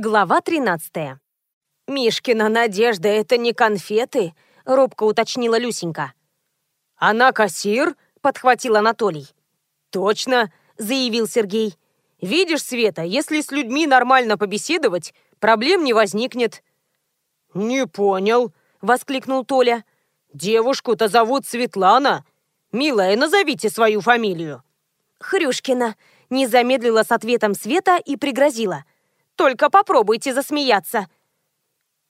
Глава 13. «Мишкина Надежда — это не конфеты?» — робко уточнила Люсенька. «Она кассир?» — подхватил Анатолий. «Точно!» — заявил Сергей. «Видишь, Света, если с людьми нормально побеседовать, проблем не возникнет». «Не понял», — воскликнул Толя. «Девушку-то зовут Светлана. Милая, назовите свою фамилию». «Хрюшкина», — не замедлила с ответом Света и пригрозила. Только попробуйте засмеяться».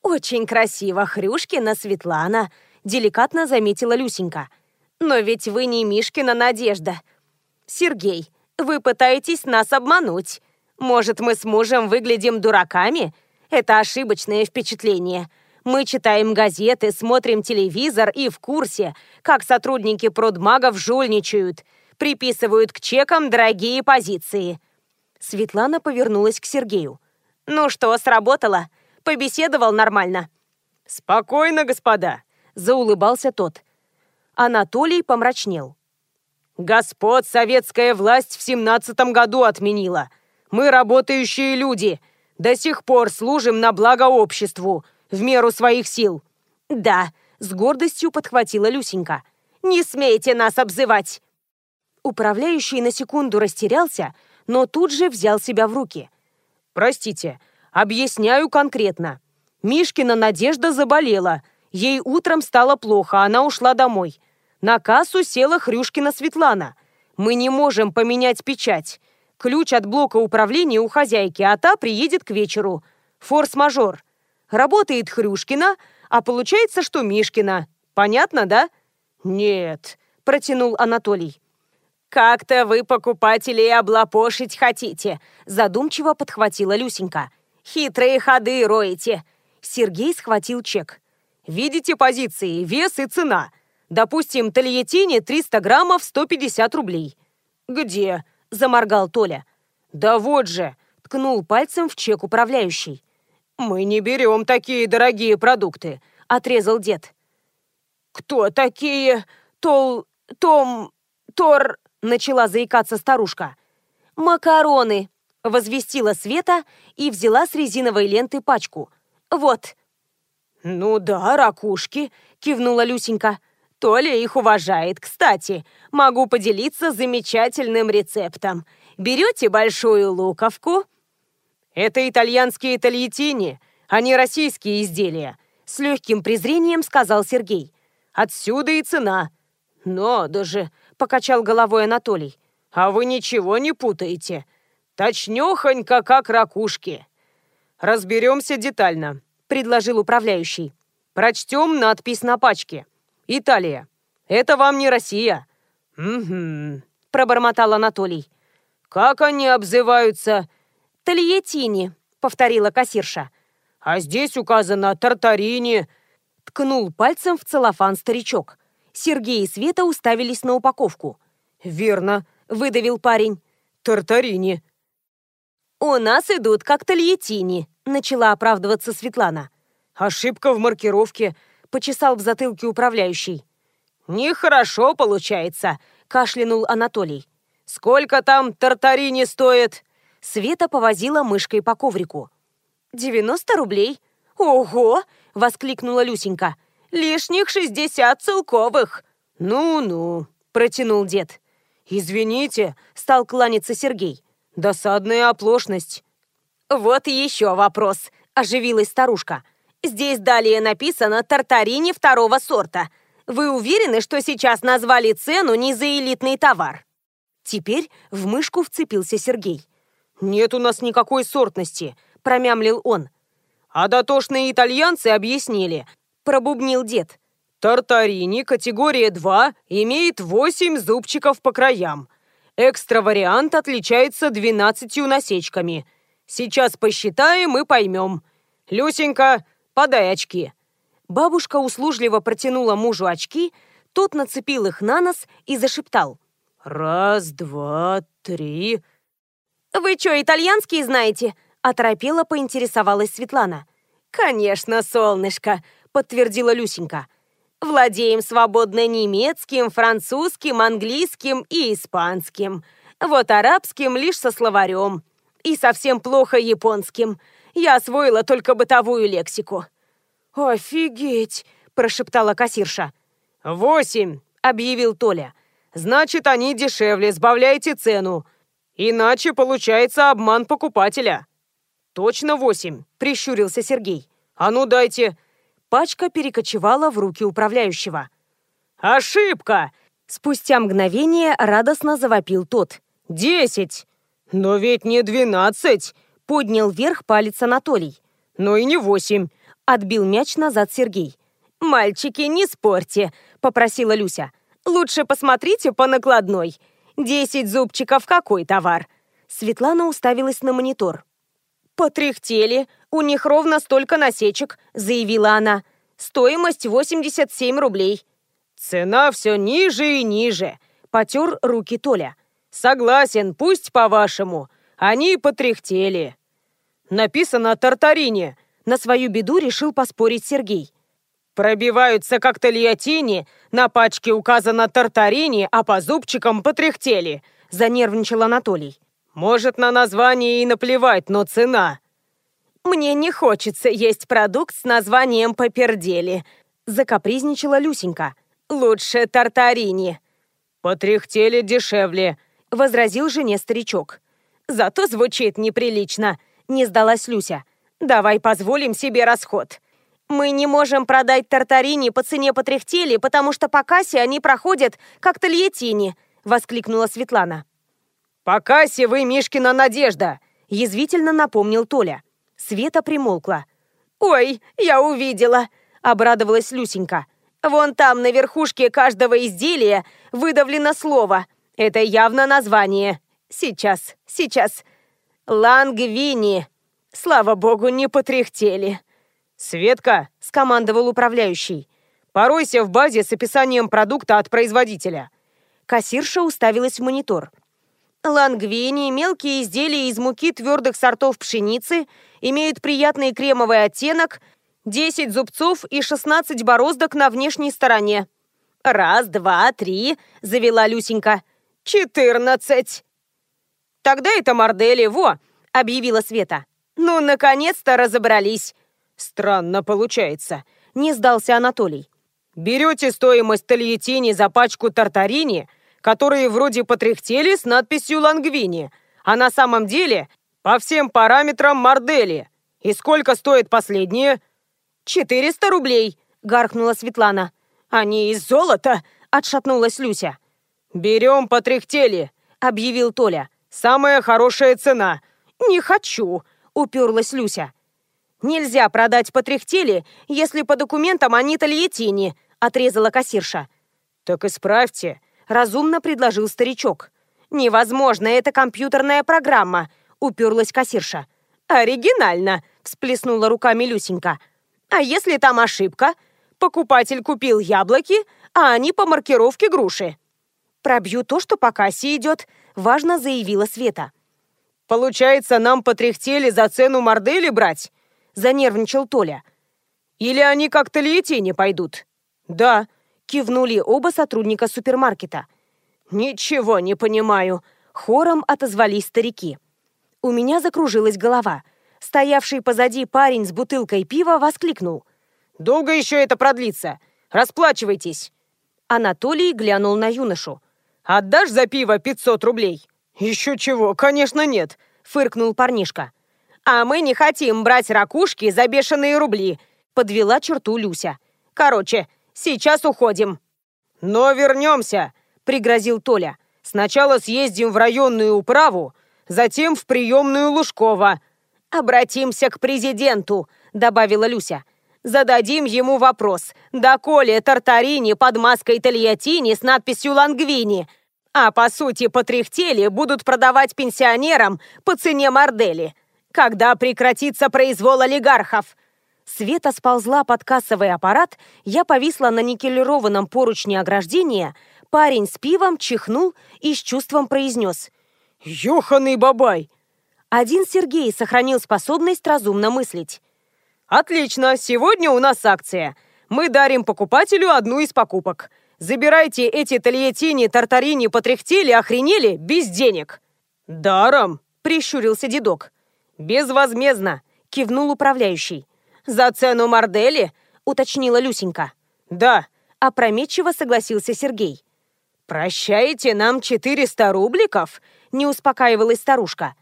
«Очень красиво, Хрюшкина Светлана», — деликатно заметила Люсенька. «Но ведь вы не Мишкина Надежда. Сергей, вы пытаетесь нас обмануть. Может, мы с мужем выглядим дураками? Это ошибочное впечатление. Мы читаем газеты, смотрим телевизор и в курсе, как сотрудники продмагов жульничают, приписывают к чекам дорогие позиции». Светлана повернулась к Сергею. «Ну что, сработало? Побеседовал нормально?» «Спокойно, господа», — заулыбался тот. Анатолий помрачнел. «Господ советская власть в семнадцатом году отменила. Мы работающие люди. До сих пор служим на благо обществу, в меру своих сил». «Да», — с гордостью подхватила Люсенька. «Не смейте нас обзывать!» Управляющий на секунду растерялся, но тут же взял себя в руки — Простите, объясняю конкретно. Мишкина Надежда заболела. Ей утром стало плохо, она ушла домой. На кассу села Хрюшкина Светлана. Мы не можем поменять печать. Ключ от блока управления у хозяйки, а та приедет к вечеру. Форс-мажор. Работает Хрюшкина, а получается, что Мишкина. Понятно, да? Нет, протянул Анатолий. «Как-то вы покупателей облапошить хотите», – задумчиво подхватила Люсенька. «Хитрые ходы роете». Сергей схватил чек. «Видите позиции, вес и цена. Допустим, тольяттини 300 граммов 150 рублей». «Где?» – заморгал Толя. «Да вот же!» – ткнул пальцем в чек управляющий. «Мы не берем такие дорогие продукты», – отрезал дед. «Кто такие? Тол... Том... Тор...» начала заикаться старушка. «Макароны!» – возвестила Света и взяла с резиновой ленты пачку. «Вот». «Ну да, ракушки», – кивнула Люсенька. «Толя их уважает. Кстати, могу поделиться замечательным рецептом. Берете большую луковку?» «Это итальянские тольяттини, а не российские изделия», – с легким презрением сказал Сергей. «Отсюда и цена». «Надо же!» Покачал головой Анатолий. «А вы ничего не путаете. Точнёхонько, как ракушки. Разберемся детально», — предложил управляющий. «Прочтем надпись на пачке. Италия. Это вам не Россия». «Угу», — пробормотал Анатолий. «Как они обзываются?» «Тольяттини», — повторила кассирша. «А здесь указано Тартарини», — ткнул пальцем в целлофан старичок. Сергей и Света уставились на упаковку. «Верно», — выдавил парень. «Тартарини». «У нас идут как тольяттини», — начала оправдываться Светлана. «Ошибка в маркировке», — почесал в затылке управляющий. «Нехорошо получается», — кашлянул Анатолий. «Сколько там тартарини стоит?» Света повозила мышкой по коврику. «Девяносто рублей». «Ого!» — воскликнула Люсенька. Лишних шестьдесят целковых». «Ну-ну», — протянул дед. «Извините», — стал кланяться Сергей. «Досадная оплошность». «Вот еще вопрос», — оживилась старушка. «Здесь далее написано «Тартарини второго сорта». Вы уверены, что сейчас назвали цену не за элитный товар?» Теперь в мышку вцепился Сергей. «Нет у нас никакой сортности», — промямлил он. «А дотошные итальянцы объяснили, пробубнил дед. Тартарини категория 2 имеет 8 зубчиков по краям. Экстра-вариант отличается 12 насечками. Сейчас посчитаем и поймем. Люсенька, подай очки. Бабушка услужливо протянула мужу очки, тот нацепил их на нос и зашептал. «Раз, два, три...» «Вы что, итальянский знаете?» – оторопела поинтересовалась Светлана. «Конечно, солнышко!» Подтвердила Люсенька. «Владеем свободно немецким, французским, английским и испанским. Вот арабским лишь со словарем. И совсем плохо японским. Я освоила только бытовую лексику». «Офигеть!» – прошептала кассирша. «Восемь!» – объявил Толя. «Значит, они дешевле, сбавляйте цену. Иначе получается обман покупателя». «Точно восемь?» – прищурился Сергей. «А ну дайте!» Пачка перекочевала в руки управляющего. «Ошибка!» Спустя мгновение радостно завопил тот. «Десять!» «Но ведь не двенадцать!» Поднял вверх палец Анатолий. «Ну и не восемь!» Отбил мяч назад Сергей. «Мальчики, не спорьте!» Попросила Люся. «Лучше посмотрите по накладной. Десять зубчиков какой товар?» Светлана уставилась на монитор. «Потряхтели. У них ровно столько насечек», — заявила она. «Стоимость 87 рублей». «Цена все ниже и ниже», — потер руки Толя. «Согласен, пусть по-вашему. Они потряхтели». «Написано «Тартарине», — на свою беду решил поспорить Сергей. «Пробиваются как тольяттини, на пачке указано «Тартарини», а по зубчикам потряхтели», — занервничал Анатолий. «Может, на название и наплевать, но цена...» «Мне не хочется есть продукт с названием «Попердели», — закапризничала Люсенька. «Лучше тартарини». «Потряхтели дешевле», — возразил жене старичок. «Зато звучит неприлично», — не сдалась Люся. «Давай позволим себе расход. Мы не можем продать тартарини по цене потряхтели, потому что по кассе они проходят как тольятини», — воскликнула Светлана. «По кассе вы Мишкина надежда», — язвительно напомнил Толя. Света примолкла. «Ой, я увидела», — обрадовалась Люсенька. Вон там, на верхушке каждого изделия, выдавлено слово. Это явно название. Сейчас, сейчас. Лангвини. Слава богу, не потряхтели. «Светка», — скомандовал управляющий, — «поройся в базе с описанием продукта от производителя». Кассирша уставилась в монитор. Лангвини, мелкие изделия из муки твердых сортов пшеницы, имеют приятный кремовый оттенок — 10 зубцов и 16 бороздок на внешней стороне. «Раз, два, три», — завела Люсенька. «Четырнадцать». «Тогда это мордели, во!» — объявила Света. «Ну, наконец-то разобрались». «Странно получается», — не сдался Анатолий. «Берете стоимость тольятини за пачку тартарини, которые вроде потряхтели с надписью «Лангвини», а на самом деле по всем параметрам мордели. И сколько стоит последнее?» «Четыреста рублей!» — гаркнула Светлана. «Они из золота!» — отшатнулась Люся. «Берем потряхтели!» — объявил Толя. «Самая хорошая цена!» «Не хочу!» — уперлась Люся. «Нельзя продать потряхтели, если по документам они тольятини!» — отрезала кассирша. «Так исправьте!» — разумно предложил старичок. «Невозможно, это компьютерная программа!» — уперлась кассирша. «Оригинально!» — всплеснула руками Люсенька. А если там ошибка? Покупатель купил яблоки, а они по маркировке груши. «Пробью то, что по кассе идет», — важно заявила Света. «Получается, нам потряхтели за цену мордели брать?» — занервничал Толя. «Или они как-то не пойдут?» «Да», — кивнули оба сотрудника супермаркета. «Ничего не понимаю», — хором отозвались старики. У меня закружилась голова — Стоявший позади парень с бутылкой пива воскликнул. «Долго еще это продлится? Расплачивайтесь!» Анатолий глянул на юношу. «Отдашь за пиво 500 рублей?» «Еще чего, конечно, нет», — фыркнул парнишка. «А мы не хотим брать ракушки за бешеные рубли», — подвела черту Люся. «Короче, сейчас уходим». «Но вернемся», — пригрозил Толя. «Сначала съездим в районную управу, затем в приемную Лужкова, «Обратимся к президенту», — добавила Люся. «Зададим ему вопрос, доколе Тартарини под маской Тольяттини с надписью «Лангвини», а по сути потряхтели будут продавать пенсионерам по цене мордели. Когда прекратится произвол олигархов?» Света сползла под кассовый аппарат, я повисла на никелированном поручне ограждения, парень с пивом чихнул и с чувством произнес. «Ёханый бабай! Один Сергей сохранил способность разумно мыслить. «Отлично, сегодня у нас акция. Мы дарим покупателю одну из покупок. Забирайте эти тольяттини, тартарини, потряхтели, охренели, без денег». «Даром?» – прищурился дедок. «Безвозмездно», – кивнул управляющий. «За цену мордели?» — уточнила Люсенька. «Да», — опрометчиво согласился Сергей. «Прощаете нам 400 рубликов?» — не успокаивалась старушка.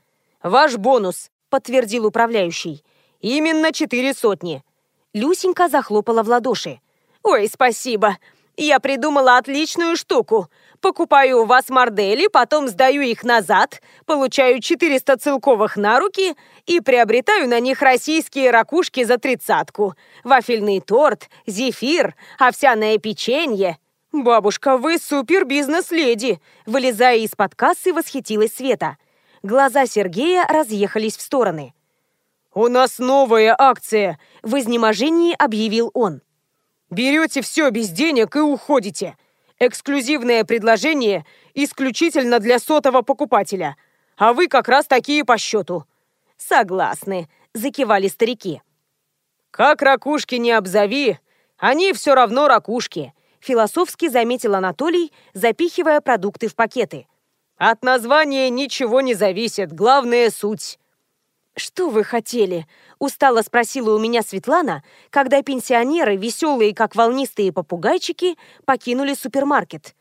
«Ваш бонус», — подтвердил управляющий. «Именно четыре сотни». Люсенька захлопала в ладоши. «Ой, спасибо! Я придумала отличную штуку. Покупаю у вас мордели, потом сдаю их назад, получаю 400 целковых на руки и приобретаю на них российские ракушки за тридцатку. Вафельный торт, зефир, овсяное печенье. «Бабушка, вы супер-бизнес-леди!» Вылезая из-под кассы, восхитилась Света. Глаза Сергея разъехались в стороны. «У нас новая акция!» В изнеможении объявил он. «Берете все без денег и уходите. Эксклюзивное предложение исключительно для сотого покупателя. А вы как раз такие по счету». «Согласны», — закивали старики. «Как ракушки не обзови, они все равно ракушки», философски заметил Анатолий, запихивая продукты в пакеты. «От названия ничего не зависит, главное — суть». «Что вы хотели?» – устало спросила у меня Светлана, когда пенсионеры, веселые как волнистые попугайчики, покинули супермаркет.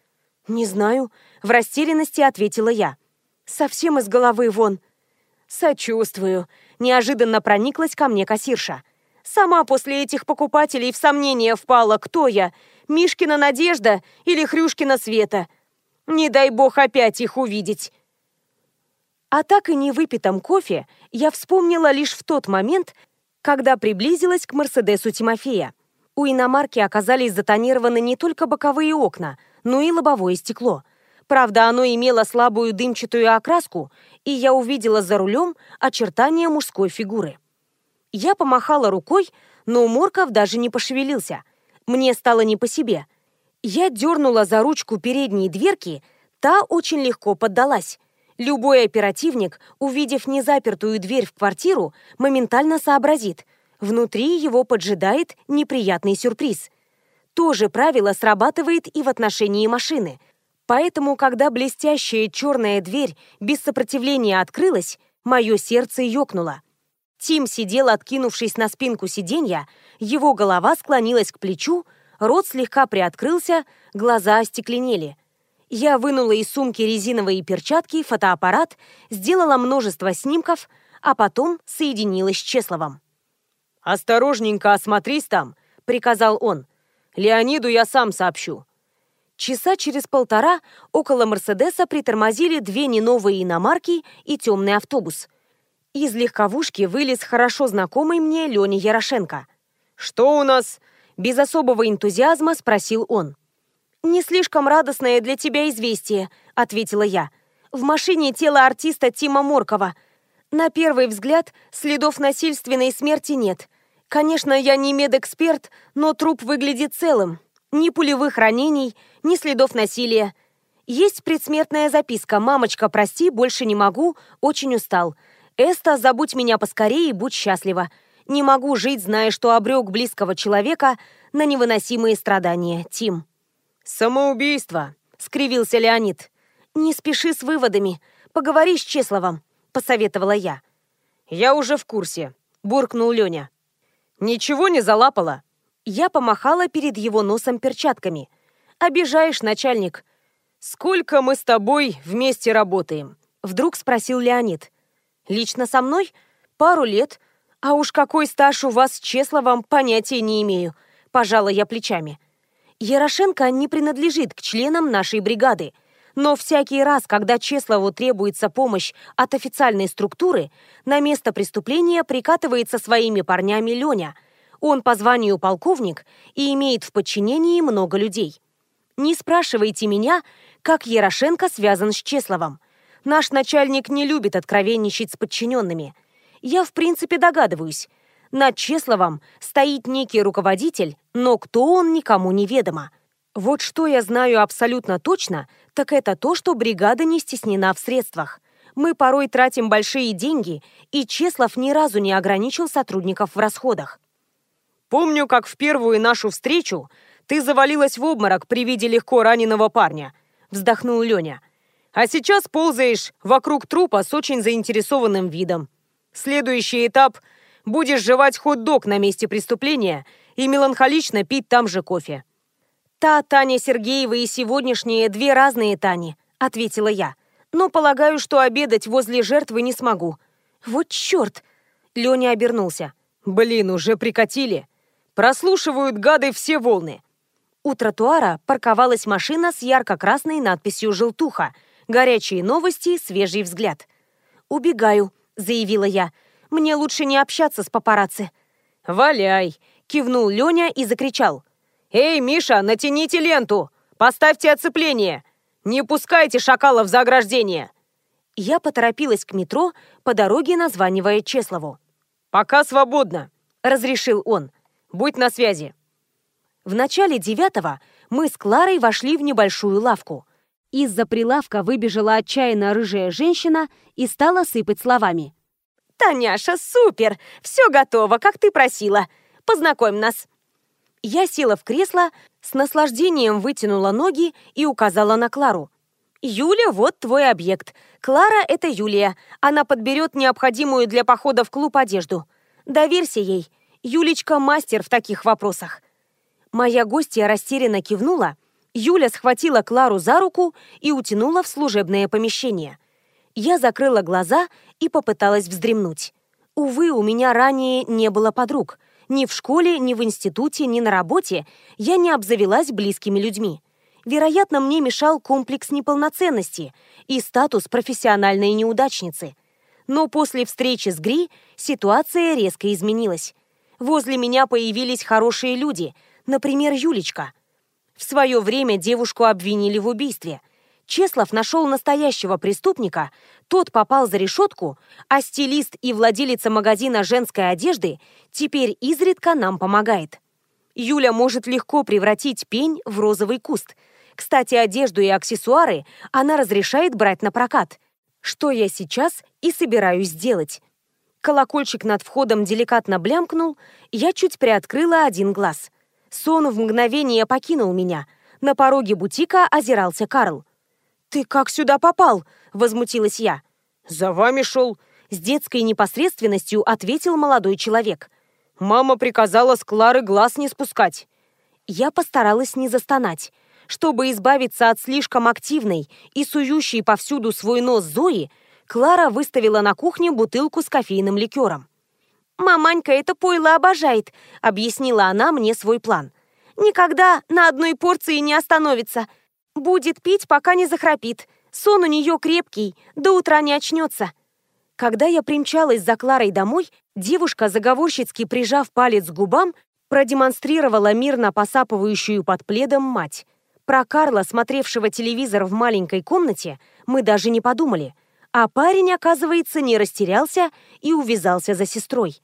«Не знаю», – в растерянности ответила я. «Совсем из головы вон». «Сочувствую», – неожиданно прониклась ко мне кассирша. «Сама после этих покупателей в сомнение впала, кто я, Мишкина Надежда или Хрюшкина Света. Не дай бог опять их увидеть». О так и не выпитом кофе я вспомнила лишь в тот момент, когда приблизилась к Мерседесу Тимофея. У иномарки оказались затонированы не только боковые окна, но и лобовое стекло. Правда, оно имело слабую дымчатую окраску, и я увидела за рулем очертания мужской фигуры. Я помахала рукой, но Морков даже не пошевелился. Мне стало не по себе. Я дернула за ручку передней дверки, та очень легко поддалась. Любой оперативник, увидев незапертую дверь в квартиру, моментально сообразит. Внутри его поджидает неприятный сюрприз. То же правило срабатывает и в отношении машины. Поэтому, когда блестящая черная дверь без сопротивления открылась, мое сердце ёкнуло. Тим сидел, откинувшись на спинку сиденья, его голова склонилась к плечу, рот слегка приоткрылся, глаза остекленели – я вынула из сумки резиновые перчатки, фотоаппарат, сделала множество снимков, а потом соединилась с Чесловым. «Осторожненько осмотрись там», — приказал он. «Леониду я сам сообщу». Часа через полтора около Мерседеса притормозили две неновые иномарки и темный автобус. Из легковушки вылез хорошо знакомый мне Леня Ярошенко. «Что у нас?» – без особого энтузиазма спросил он. «Не слишком радостное для тебя известие», — ответила я. «В машине тело артиста Тима Моркова. На первый взгляд следов насильственной смерти нет. Конечно, я не медэксперт, но труп выглядит целым. Ни пулевых ранений, ни следов насилия. Есть предсмертная записка «Мамочка, прости, больше не могу, очень устал». «Эста, забудь меня поскорее и будь счастлива. Не могу жить, зная, что обрек близкого человека на невыносимые страдания. Тим». «Самоубийство», — скривился Леонид. «Не спеши с выводами. Поговори с Чесловым», — посоветовала я. «Я уже в курсе», — буркнул Леня. «Ничего не залапала?» Я помахала перед его носом перчатками. «Обижаешь, начальник». «Сколько мы с тобой вместе работаем?» Вдруг спросил Леонид. «Лично со мной? Пару лет. А уж какой стаж у вас с Чесловым, понятия не имею». Пожала я плечами. Ярошенко не принадлежит к членам нашей бригады, но всякий раз, когда Чеслову требуется помощь от официальной структуры, на место преступления прикатывается своими парнями Леня. Он по званию полковник и имеет в подчинении много людей. Не спрашивайте меня, как Ярошенко связан с Чесловым. Наш начальник не любит откровенничать с подчиненными. Я, в принципе, догадываюсь – над Чесловым стоит некий руководитель, но кто он никому не ведомо. Вот что я знаю абсолютно точно, так это то, что бригада не стеснена в средствах. Мы порой тратим большие деньги, и Чеслов ни разу не ограничил сотрудников в расходах. «Помню, как в первую нашу встречу ты завалилась в обморок при виде легко раненого парня», — вздохнул Леня. «А сейчас ползаешь вокруг трупа с очень заинтересованным видом. Следующий этап будешь жевать хот-дог на месте преступления и меланхолично пить там же кофе». «Та Таня Сергеева и сегодняшняя две разные Тани», — ответила я. «Но полагаю, что обедать возле жертвы не смогу». «Вот черт!» — Леня обернулся. «Блин, уже прикатили. Прослушивают гады все волны». У тротуара парковалась машина с ярко-красной надписью «Желтуха». Горячие новости, свежий взгляд. «Убегаю», — заявила я. «Мне лучше не общаться с папарацци». «Валяй!» — кивнул Леня и закричал. «Эй, Миша, натяните ленту! Поставьте оцепление! Не пускайте шакалов за ограждение!» Я поторопилась к метро, по дороге названивая Чеслову. «Пока свободно», — разрешил он. «Будь на связи». В начале девятого мы с Кларой вошли в небольшую лавку. Из-за прилавка выбежала отчаянно рыжая женщина и стала сыпать словами. «Таняша, супер! Все готово, как ты просила. Познакомь нас». Я села в кресло, с наслаждением вытянула ноги и указала на Клару. «Юля, вот твой объект. Клара — это Юлия. Она подберет необходимую для похода в клуб одежду. Доверься ей. Юлечка — мастер в таких вопросах». Моя гостья растерянно кивнула, Юля схватила Клару за руку и утянула в служебное помещение. Я закрыла глаза и попыталась вздремнуть. Увы, у меня ранее не было подруг. Ни в школе, ни в институте, ни на работе я не обзавелась близкими людьми. Вероятно, мне мешал комплекс неполноценности и статус профессиональной неудачницы. Но после встречи с Гри ситуация резко изменилась. Возле меня появились хорошие люди, например, Юлечка – в свое время девушку обвинили в убийстве. Чеслов нашел настоящего преступника, тот попал за решетку, а стилист и владелица магазина женской одежды теперь изредка нам помогает. Юля может легко превратить пень в розовый куст. Кстати, одежду и аксессуары она разрешает брать на прокат, что я сейчас и собираюсь сделать. Колокольчик над входом деликатно блямкнул, я чуть приоткрыла один глаз. Сон в мгновение покинул меня. На пороге бутика озирался Карл. «Ты как сюда попал?» – возмутилась я. «За вами шел», – с детской непосредственностью ответил молодой человек. «Мама приказала с Клары глаз не спускать». Я постаралась не застонать. Чтобы избавиться от слишком активной и сующей повсюду свой нос Зои, Клара выставила на кухне бутылку с кофейным ликером. «Маманька это пойло обожает», — объяснила она мне свой план. «Никогда на одной порции не остановится. Будет пить, пока не захрапит. Сон у нее крепкий, до утра не очнется». Когда я примчалась за Кларой домой, девушка, заговорщицки прижав палец к губам, продемонстрировала мирно посапывающую под пледом мать. Про Карла, смотревшего телевизор в маленькой комнате, мы даже не подумали. А парень, оказывается, не растерялся и увязался за сестрой.